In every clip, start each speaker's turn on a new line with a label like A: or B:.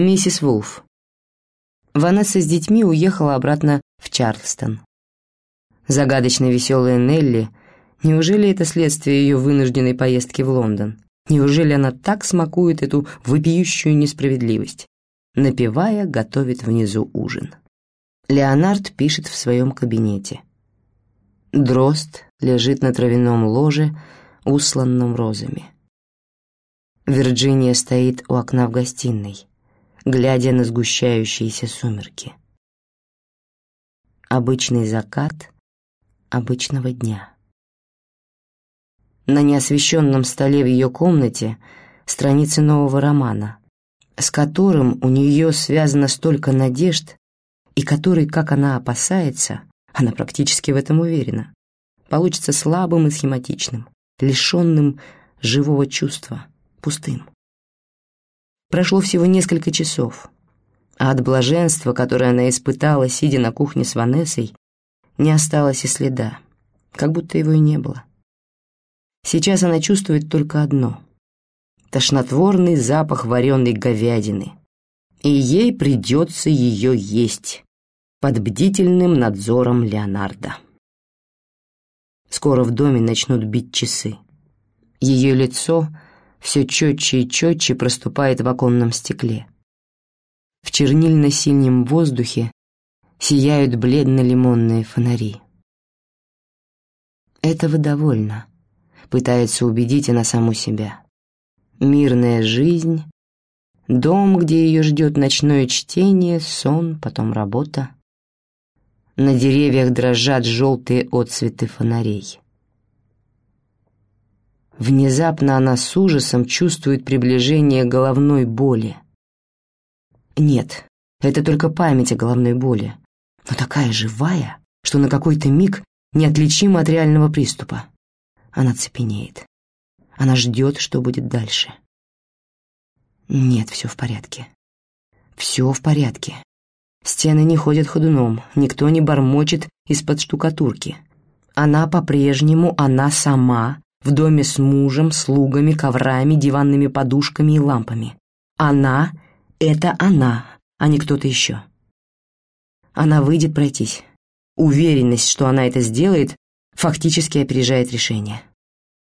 A: Миссис Вулф. Ванесса с детьми уехала обратно в Чарльстон. Загадочно веселая Нелли, неужели это следствие ее вынужденной поездки в Лондон? Неужели она так смакует эту вопиющую несправедливость? Напивая, готовит внизу ужин. Леонард пишет в своем кабинете. Дрозд лежит на травяном ложе, усланном розами. Вирджиния стоит у окна в гостиной, глядя на сгущающиеся сумерки. Обычный закат обычного дня. На неосвещенном столе в ее комнате страницы нового романа, с которым у нее связано столько надежд, и который, как она опасается, она практически в этом уверена, получится слабым и схематичным, лишенным живого чувства, пустым. Прошло всего несколько часов, а от блаженства, которое она испытала, сидя на кухне с Ванессой, не осталось и следа, как будто его и не было. Сейчас она чувствует только одно — тошнотворный запах вареной говядины, и ей придется ее есть под бдительным надзором Леонардо. Скоро в доме начнут бить часы. Ее лицо все четче и четче проступает в оконном стекле. В чернильно-синем воздухе сияют бледно-лимонные фонари. Этого довольно, пытается убедить она саму себя. Мирная жизнь, дом, где ее ждет ночное чтение, сон, потом работа. На деревьях дрожат желтые отцветы фонарей. Внезапно она с ужасом чувствует приближение головной боли. Нет, это только память о головной боли, но такая живая, что на какой-то миг неотличима от реального приступа. Она цепенеет. Она ждет, что будет дальше. Нет, все в порядке. Все в порядке. Стены не ходят ходуном, никто не бормочет из-под штукатурки. Она по-прежнему, она сама, в доме с мужем, слугами, коврами, диванными подушками и лампами. Она — это она, а не кто-то еще. Она выйдет пройтись. Уверенность, что она это сделает, фактически опережает решение.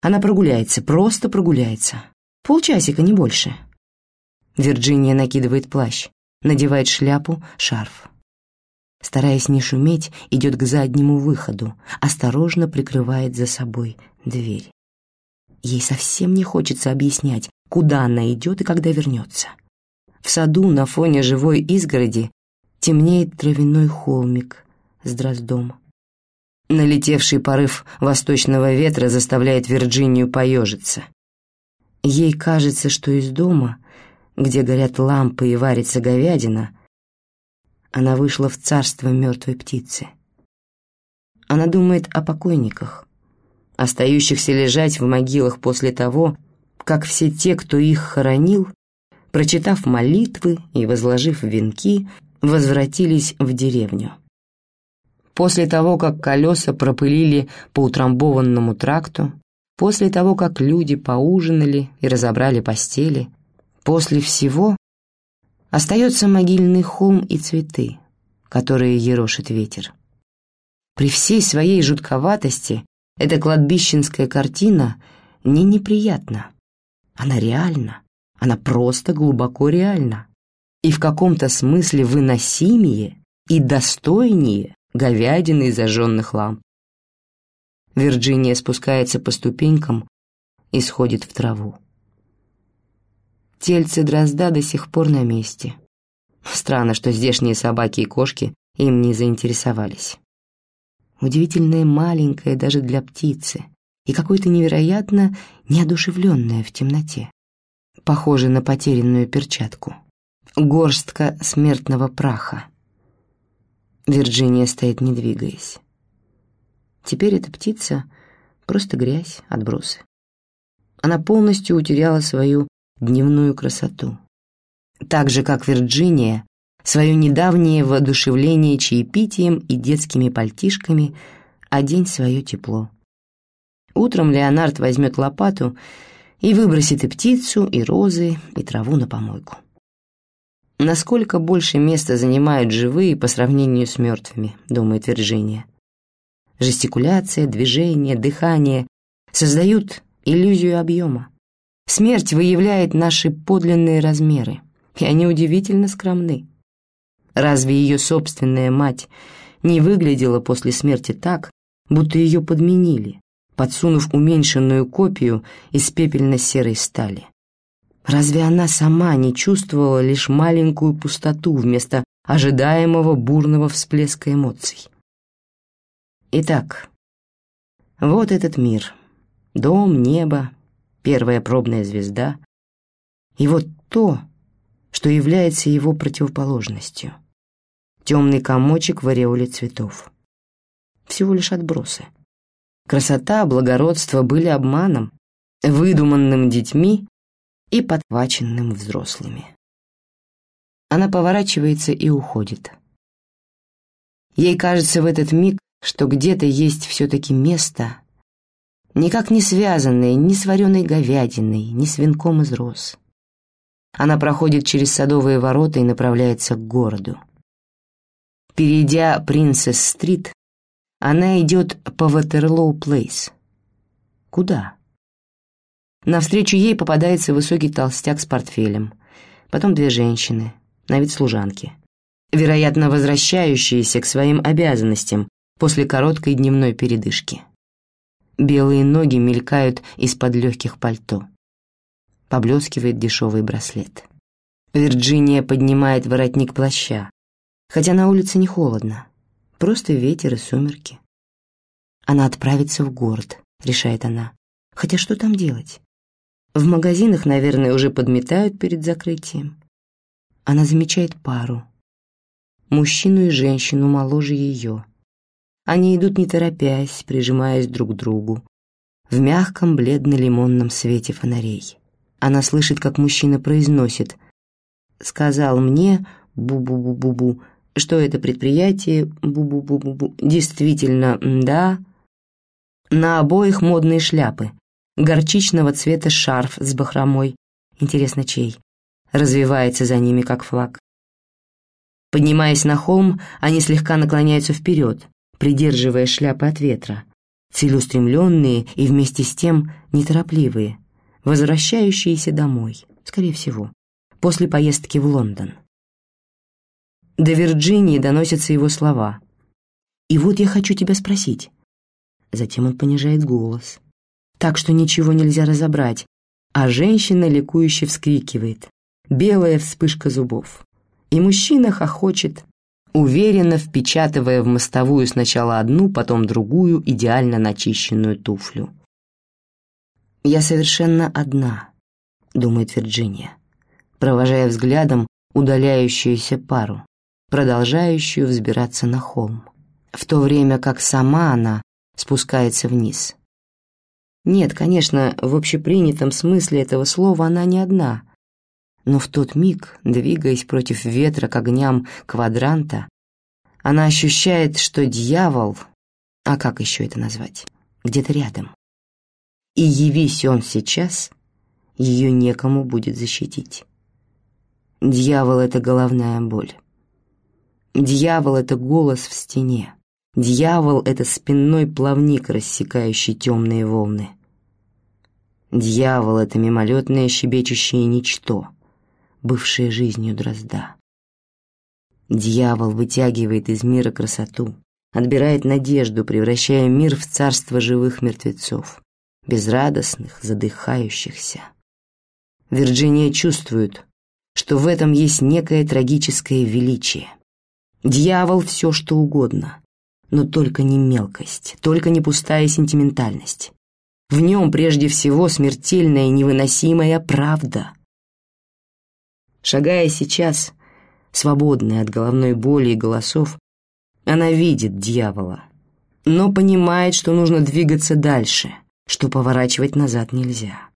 A: Она прогуляется, просто прогуляется. Полчасика, не больше. Вирджиния накидывает плащ надевает шляпу, шарф. Стараясь не шуметь, идет к заднему выходу, осторожно прикрывает за собой дверь. Ей совсем не хочется объяснять, куда она идет и когда вернется. В саду на фоне живой изгороди темнеет травяной холмик с дроздом. Налетевший порыв восточного ветра заставляет Вирджинию поежиться. Ей кажется, что из дома где горят лампы и варится говядина, она вышла в царство мертвой птицы. Она думает о покойниках, остающихся лежать в могилах после того, как все те, кто их хоронил, прочитав молитвы и возложив венки, возвратились в деревню. После того, как колеса пропылили по утрамбованному тракту, после того, как люди поужинали и разобрали постели, После всего остается могильный холм и цветы, которые ерошит ветер. При всей своей жутковатости эта кладбищенская картина не неприятна. Она реальна, она просто глубоко реальна и в каком-то смысле выносимее и достойнее говядины и зажженных ламп. Вирджиния спускается по ступенькам и сходит в траву. Тельце дрозда до сих пор на месте. Странно, что здешние собаки и кошки им не заинтересовались. Удивительное маленькое даже для птицы и какое-то невероятно неодушевленное в темноте. Похоже на потерянную перчатку. Горстка смертного праха. Вирджиния стоит, не двигаясь. Теперь эта птица — просто грязь, отбросы. Она полностью утеряла свою дневную красоту. Так же, как Вирджиния, свое недавнее воодушевление чаепитием и детскими пальтишками одень свое тепло. Утром Леонард возьмет лопату и выбросит и птицу, и розы, и траву на помойку. Насколько больше места занимают живые по сравнению с мертвыми, думает Вирджиния. Жестикуляция, движение, дыхание создают иллюзию объема. Смерть выявляет наши подлинные размеры, и они удивительно скромны. Разве ее собственная мать не выглядела после смерти так, будто ее подменили, подсунув уменьшенную копию из пепельно-серой стали? Разве она сама не чувствовала лишь маленькую пустоту вместо ожидаемого бурного всплеска эмоций? Итак, вот этот мир. Дом, небо, первая пробная звезда. И вот то, что является его противоположностью. Темный комочек в ореоле цветов. Всего лишь отбросы. Красота, благородство были обманом, выдуманным детьми и подхваченным взрослыми. Она поворачивается и уходит. Ей кажется в этот миг, что где-то есть все-таки место, никак не связанное ни с вареной говядиной, ни с венком из роз. Она проходит через садовые ворота и направляется к городу. Перейдя Принцесс-стрит, она идет по Ватерлоу-плейс. Куда? Навстречу ей попадается высокий толстяк с портфелем, потом две женщины, на вид служанки, вероятно, возвращающиеся к своим обязанностям после короткой дневной передышки. Белые ноги мелькают из-под легких пальто. Поблескивает дешевый браслет. Вирджиния поднимает воротник плаща, хотя на улице не холодно, просто ветер и сумерки. Она отправится в город, решает она. Хотя что там делать? В магазинах, наверное, уже подметают перед закрытием. Она замечает пару. Мужчину и женщину моложе ее. Они идут не торопясь, прижимаясь друг к другу. В мягком бледно-лимонном свете фонарей. Она слышит, как мужчина произносит «Сказал мне, бу-бу-бу-бу-бу, что это предприятие, бу-бу-бу-бу-бу, действительно, да?» На обоих модные шляпы, горчичного цвета шарф с бахромой. Интересно, чей? Развивается за ними, как флаг. Поднимаясь на холм, они слегка наклоняются вперед, придерживая шляпы от ветра, целеустремленные и вместе с тем неторопливые, возвращающиеся домой, скорее всего, после поездки в Лондон. До Вирджинии доносятся его слова. «И вот я хочу тебя спросить». Затем он понижает голос так что ничего нельзя разобрать, а женщина ликующе вскрикивает. Белая вспышка зубов. И мужчина хохочет, уверенно впечатывая в мостовую сначала одну, потом другую идеально начищенную туфлю. «Я совершенно одна», — думает Вирджиния, провожая взглядом удаляющуюся пару, продолжающую взбираться на холм, в то время как сама она спускается вниз. Нет, конечно, в общепринятом смысле этого слова она не одна. Но в тот миг, двигаясь против ветра к огням квадранта, она ощущает, что дьявол, а как еще это назвать, где-то рядом. И явись он сейчас, ее некому будет защитить. Дьявол — это головная боль. Дьявол — это голос в стене. Дьявол — это спинной плавник, рассекающий темные волны. Дьявол — это мимолетное щебечущее ничто, бывшее жизнью дрозда. Дьявол вытягивает из мира красоту, отбирает надежду, превращая мир в царство живых мертвецов, безрадостных, задыхающихся. Вирджиния чувствует, что в этом есть некое трагическое величие. Дьявол — все, что угодно, но только не мелкость, только не пустая сентиментальность. В нем прежде всего смертельная невыносимая правда. Шагая сейчас, свободная от головной боли и голосов, она видит дьявола, но понимает, что нужно двигаться дальше, что поворачивать назад нельзя.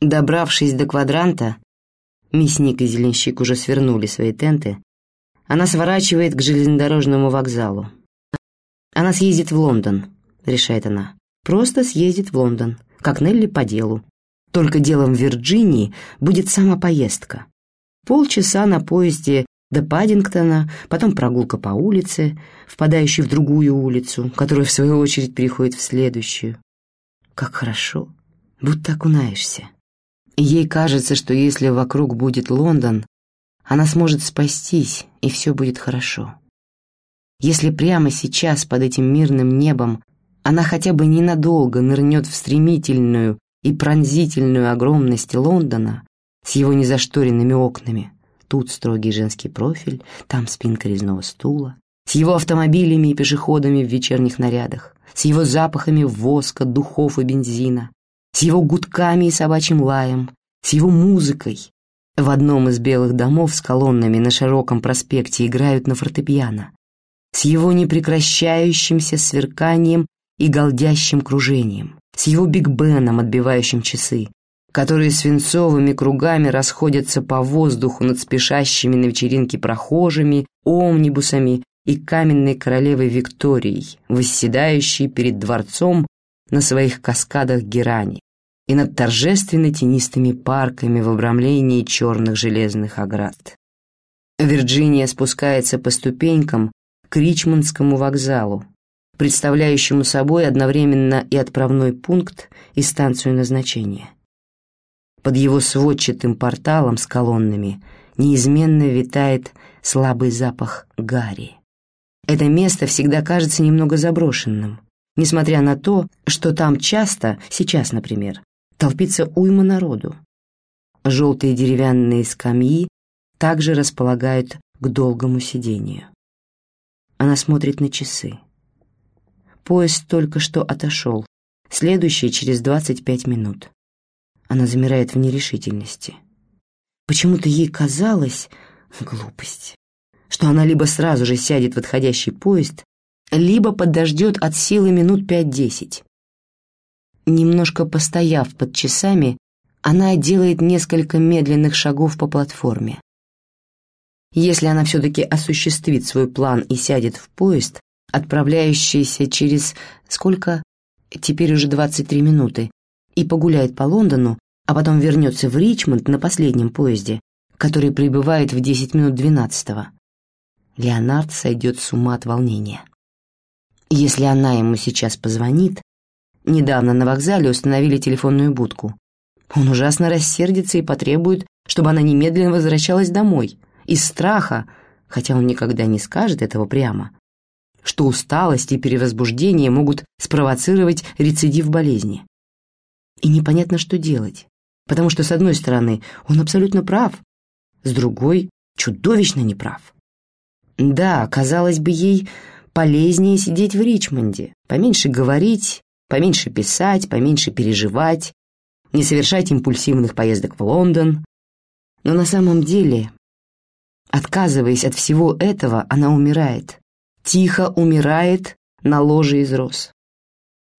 A: Добравшись до квадранта, мясник и зеленщик уже свернули свои тенты, она сворачивает к железнодорожному вокзалу. Она съездит в Лондон, решает она. Просто съездит в Лондон, как Нелли по делу. Только делом в Вирджинии будет сама поездка. Полчаса на поезде до Паддингтона, потом прогулка по улице, впадающей в другую улицу, которая в свою очередь переходит в следующую. Как хорошо, будто окунаешься. И ей кажется, что если вокруг будет Лондон, она сможет спастись, и все будет хорошо. Если прямо сейчас под этим мирным небом она хотя бы ненадолго нырнет в стремительную и пронзительную огромность Лондона с его незашторенными окнами, тут строгий женский профиль, там спинка резного стула, с его автомобилями и пешеходами в вечерних нарядах, с его запахами воска, духов и бензина, с его гудками и собачьим лаем, с его музыкой. В одном из белых домов с колоннами на широком проспекте играют на фортепиано, с его непрекращающимся сверканием и голдящим кружением, с его биг-беном, отбивающим часы, которые свинцовыми кругами расходятся по воздуху над спешащими на вечеринке прохожими, омнибусами и каменной королевой Викторией, восседающей перед дворцом на своих каскадах герани и над торжественно тенистыми парками в обрамлении черных железных оград. Вирджиния спускается по ступенькам к Ричмондскому вокзалу, представляющему собой одновременно и отправной пункт, и станцию назначения. Под его сводчатым порталом с колоннами неизменно витает слабый запах гари. Это место всегда кажется немного заброшенным, несмотря на то, что там часто, сейчас, например, толпится уйма народу. Желтые деревянные скамьи также располагают к долгому сидению. Она смотрит на часы. Поезд только что отошел, следующий через 25 минут. Она замирает в нерешительности. Почему-то ей казалось, глупость, что она либо сразу же сядет в отходящий поезд, либо подождет от силы минут пять-десять. Немножко постояв под часами, она делает несколько медленных шагов по платформе. Если она все-таки осуществит свой план и сядет в поезд, отправляющийся через сколько? Теперь уже 23 минуты, и погуляет по Лондону, а потом вернется в Ричмонд на последнем поезде, который прибывает в 10 минут 12-го. Леонард сойдет с ума от волнения. Если она ему сейчас позвонит, недавно на вокзале установили телефонную будку, он ужасно рассердится и потребует, чтобы она немедленно возвращалась домой, из страха, хотя он никогда не скажет этого прямо, что усталость и перевозбуждение могут спровоцировать рецидив болезни. И непонятно, что делать, потому что, с одной стороны, он абсолютно прав, с другой — чудовищно неправ. Да, казалось бы, ей полезнее сидеть в Ричмонде, поменьше говорить, поменьше писать, поменьше переживать, не совершать импульсивных поездок в Лондон. Но на самом деле, отказываясь от всего этого, она умирает, тихо умирает на ложе из роз.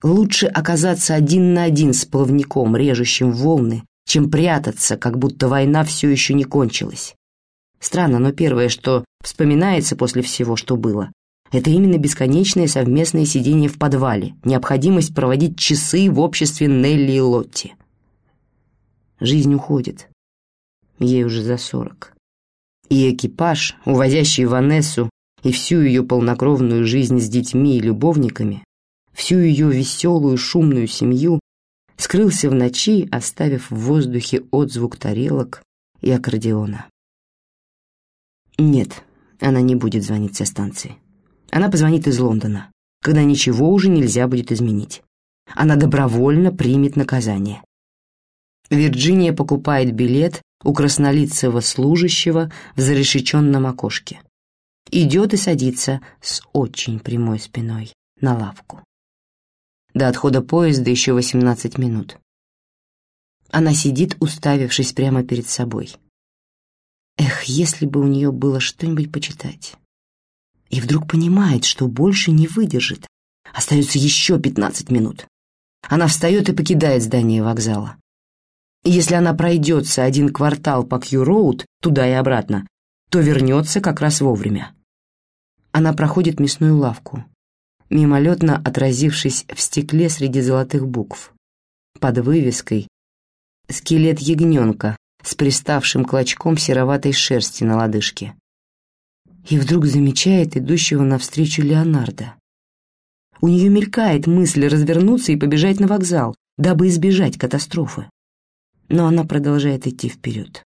A: Лучше оказаться один на один с плавником, режущим волны, чем прятаться, как будто война все еще не кончилась. Странно, но первое, что вспоминается после всего, что было, это именно бесконечное совместное сидение в подвале, необходимость проводить часы в обществе Нелли и Лотти. Жизнь уходит. Ей уже за сорок. И экипаж, увозящий Ванессу и всю ее полнокровную жизнь с детьми и любовниками, всю ее веселую шумную семью, скрылся в ночи, оставив в воздухе отзвук тарелок и аккордеона. Нет, она не будет звонить со станции. Она позвонит из Лондона, когда ничего уже нельзя будет изменить. Она добровольно примет наказание. Вирджиния покупает билет у краснолицего служащего в зарешеченном окошке идет и садится с очень прямой спиной на лавку. До отхода поезда еще 18 минут. Она сидит, уставившись прямо перед собой. Эх, если бы у нее было что-нибудь почитать. И вдруг понимает, что больше не выдержит. Остается еще 15 минут. Она встает и покидает здание вокзала. Если она пройдется один квартал по Кью-Роуд, туда и обратно, то вернется как раз вовремя. Она проходит мясную лавку, мимолетно отразившись в стекле среди золотых букв. Под вывеской «Скелет ягненка» с приставшим клочком сероватой шерсти на лодыжке. И вдруг замечает идущего навстречу Леонардо. У нее мелькает мысль развернуться и побежать на вокзал, дабы избежать катастрофы. Но она продолжает идти вперед.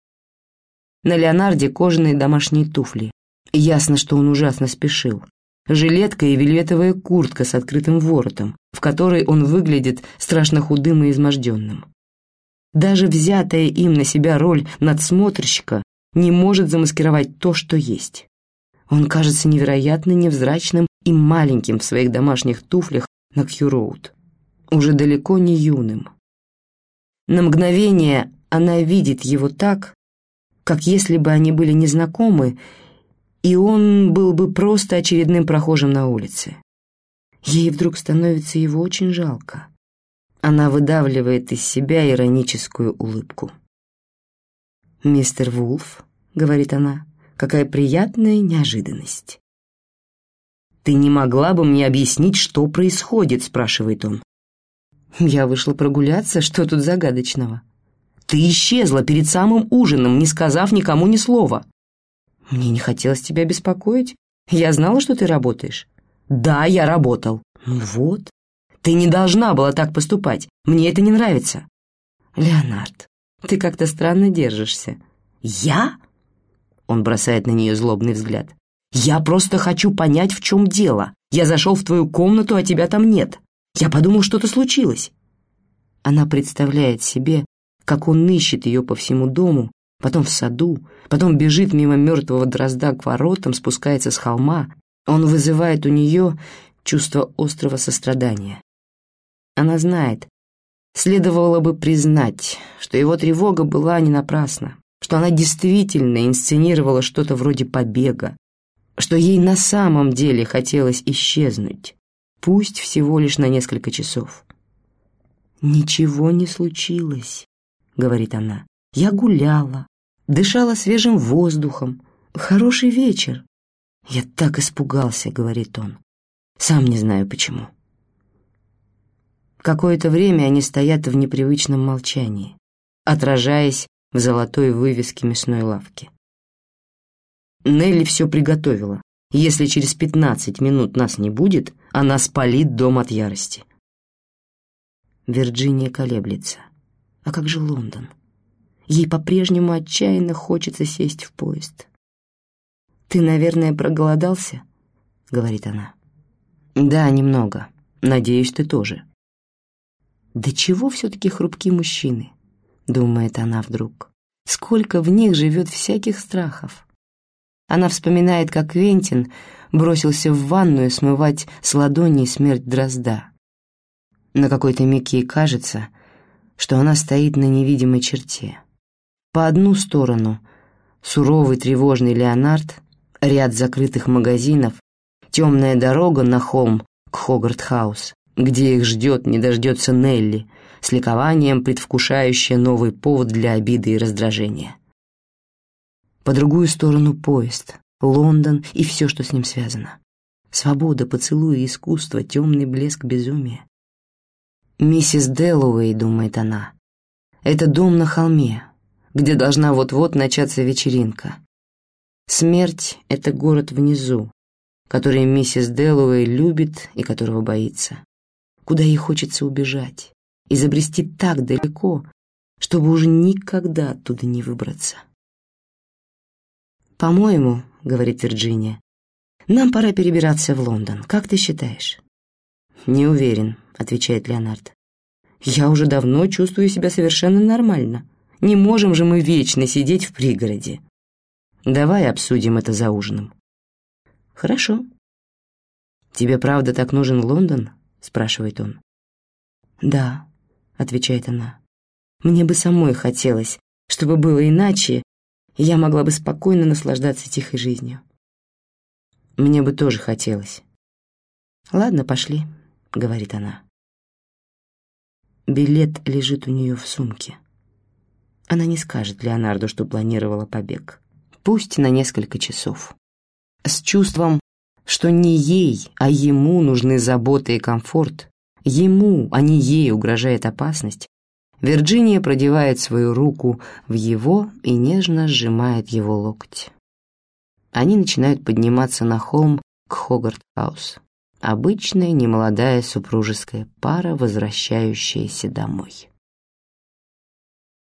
A: На Леонарде кожаные домашние туфли. Ясно, что он ужасно спешил. Жилетка и вельветовая куртка с открытым воротом, в которой он выглядит страшно худым и изможденным. Даже взятая им на себя роль надсмотрщика не может замаскировать то, что есть. Он кажется невероятно невзрачным и маленьким в своих домашних туфлях на Кью-Роуд, уже далеко не юным. На мгновение она видит его так, как если бы они были незнакомы, и он был бы просто очередным прохожим на улице. Ей вдруг становится его очень жалко. Она выдавливает из себя ироническую улыбку. «Мистер Вулф», — говорит она, — «какая приятная неожиданность». «Ты не могла бы мне объяснить, что происходит?» — спрашивает он. «Я вышла прогуляться, что тут загадочного?» «Ты исчезла перед самым ужином, не сказав никому ни слова». «Мне не хотелось тебя беспокоить. Я знала, что ты работаешь». «Да, я работал». «Ну вот, ты не должна была так поступать. Мне это не нравится». «Леонард, ты как-то странно держишься». «Я?» Он бросает на нее злобный взгляд. «Я просто хочу понять, в чем дело. Я зашел в твою комнату, а тебя там нет. Я подумал, что-то случилось». Она представляет себе, как он ищет ее по всему дому, потом в саду, потом бежит мимо мертвого дрозда к воротам, спускается с холма. Он вызывает у нее чувство острого сострадания. Она знает, следовало бы признать, что его тревога была не напрасна, что она действительно инсценировала что-то вроде побега, что ей на самом деле хотелось исчезнуть, пусть всего лишь на несколько часов. «Ничего не случилось», — говорит она. «Я гуляла, дышала свежим воздухом. Хороший вечер». «Я так испугался», — говорит он. «Сам не знаю почему». Какое-то время они стоят в непривычном молчании, отражаясь в золотой вывеске мясной лавки. Нелли все приготовила. Если через пятнадцать минут нас не будет, она спалит дом от ярости. Вирджиния колеблется. А как же Лондон? Ей по-прежнему отчаянно хочется сесть в поезд. «Ты, наверное, проголодался?» — говорит она. «Да, немного. Надеюсь, ты тоже». «Да чего все-таки хрупкие мужчины?» — думает она вдруг. «Сколько в них живет всяких страхов!» Она вспоминает, как Квентин бросился в ванную смывать с ладоней смерть дрозда. На какой-то миг ей кажется, что она стоит на невидимой черте. По одну сторону — суровый тревожный Леонард, ряд закрытых магазинов, темная дорога на холм к Хогарт-хаус где их ждет, не дождется Нелли, с ликованием предвкушающая новый повод для обиды и раздражения. По другую сторону поезд, Лондон и все, что с ним связано. Свобода, поцелуи, искусство, темный блеск безумия. «Миссис Дэллоуэй», — думает она, — «это дом на холме, где должна вот-вот начаться вечеринка. Смерть — это город внизу, который миссис Дэллоуэй любит и которого боится куда ей хочется убежать, и забрести так далеко, чтобы уже никогда оттуда не выбраться. «По-моему, — говорит Вирджиния, — нам пора перебираться в Лондон. Как ты считаешь?» «Не уверен», — отвечает Леонард. «Я уже давно чувствую себя совершенно нормально. Не можем же мы вечно сидеть в пригороде. Давай обсудим это за ужином». «Хорошо». «Тебе правда так нужен Лондон?» спрашивает он. «Да», — отвечает она. «Мне бы самой хотелось, чтобы было иначе, и я могла бы спокойно наслаждаться тихой жизнью». «Мне бы тоже хотелось». «Ладно, пошли», — говорит она. Билет лежит у нее в сумке. Она не скажет Леонарду, что планировала побег. Пусть на несколько часов. С чувством что не ей, а ему нужны забота и комфорт, ему, а не ей угрожает опасность, Вирджиния продевает свою руку в его и нежно сжимает его локоть. Они начинают подниматься на холм к Хогарт-хаус. Обычная немолодая супружеская пара, возвращающаяся домой.